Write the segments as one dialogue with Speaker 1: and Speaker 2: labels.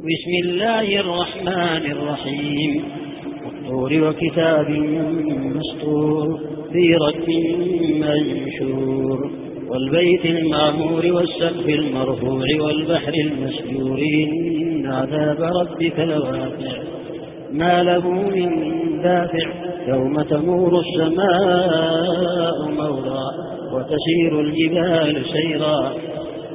Speaker 1: بسم الله الرحمن الرحيم. والطور وكتاب مسطور في رد منشور. والبيت المعمور والسقف المرفوع والبحر المسجور. إن عذاب ربك لواقع. ما له من دافع يوم تمور السماء مورا وتسير الجبال سيرا.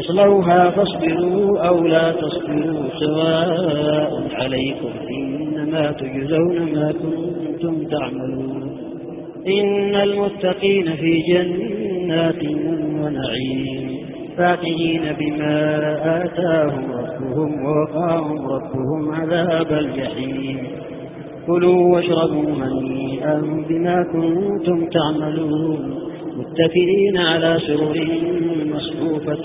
Speaker 1: اصلوها فاصبروا أو لا تصبروا سواء عليكم إنما تجزون ما كنتم تعملون. إن المتقين في جنات ونعيم فاكهين بما آتاهم ربهم ووقاهم ربهم عذاب الجحيم. كلوا واشربوا هنيئا بما كنتم تعملون. متكئين على سرر مصفوفة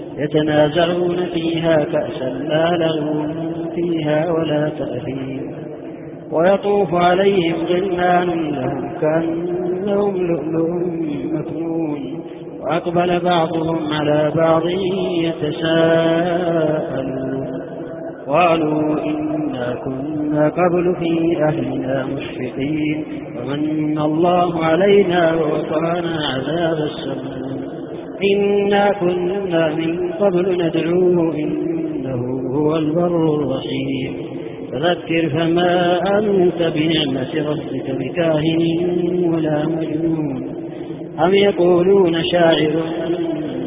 Speaker 1: يتنازعون فيها كأسا لا لغو فيها ولا تأثيم ويطوف عليهم غلمان لهم كأنهم لؤلؤ مكنون. وأقبل بعضهم على بعض يتساءلون. قالوا إنا كنا قبل في أهلنا مشفقين. ومن الله علينا ووقانا عذاب السموم. إنا كنا من قبل ندعوه إنه هو البر الرحيم فذكر فما أنت بنعمة ربك بكاهن ولا مجنون أم يقولون شاعر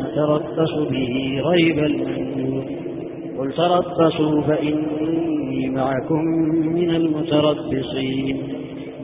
Speaker 1: نتربص به ريب المنون قل تربصوا فإني معكم من المتربصين